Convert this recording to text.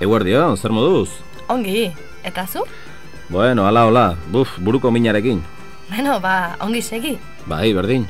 Eguerdion, zer moduz? Ongi, eta zu? Bueno, ala, hola, buf, buruko minarekin. Beno, ba, ongi segi. Bai, berdin.